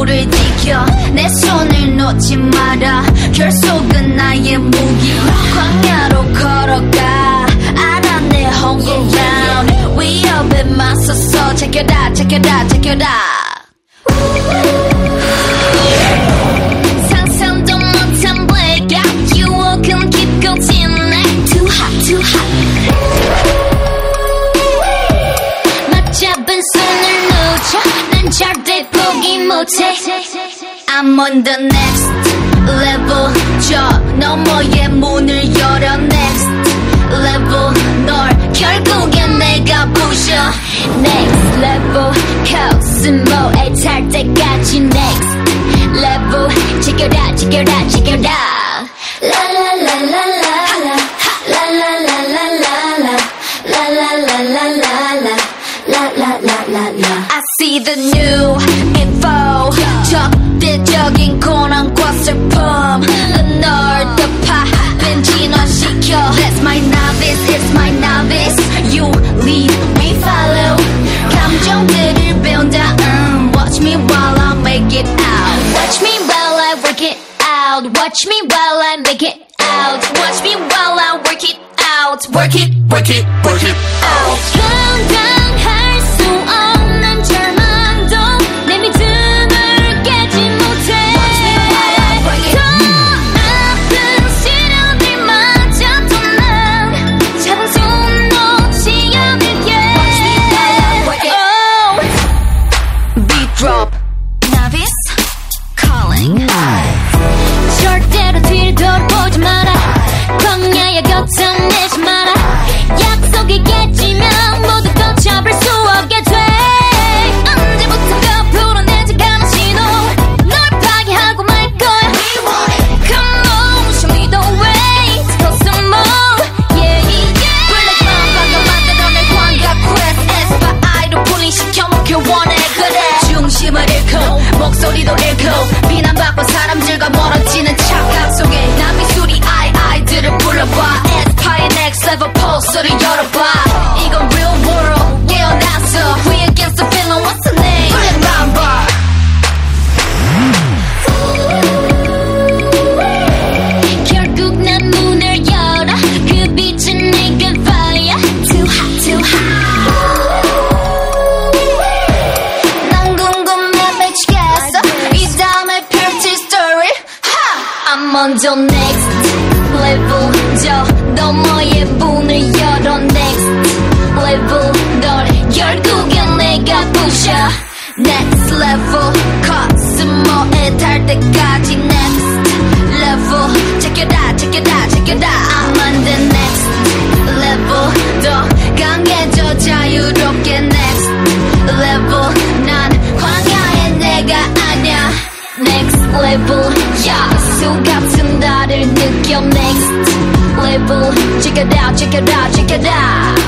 룰을 지켜 내 손을 놓지 마라. 결속은 나의 무기 광야로 걸어가. 알아 내 home ground 위협에 맞서서 제껴다 제껴다 제껴다 포기 못해 I'm on the next level 저 너머의 문을 열어 next level 널 결국엔 내가 부셔 next level 코스모에 탈 때까지 next level 지켜라 지켜라 지켜라 라라라라라라 라라라라라라 라라라라라라 라라라라라 I see the new info 적대적인 고난과 슬픔 널 덮아 진화시켜 That's my novice, it's my novice You lead, we follow 감정들을 배운다 음, Watch me while I make it out Watch me while I work it out Watch me while I make it out Watch me while I work it out Work it, work it, work it out On the next level 저 너머의 문을 열어 next level 널 결국엔 내가 부셔 next level 코스모에 달 때까지 next level 제껴다 제껴다 제껴다 I'm on the next level 더 강해져 자유롭게 next level 난 광야의 내가 아냐 next level 야수 같은 나를 느껴 next level check it out check it out check it out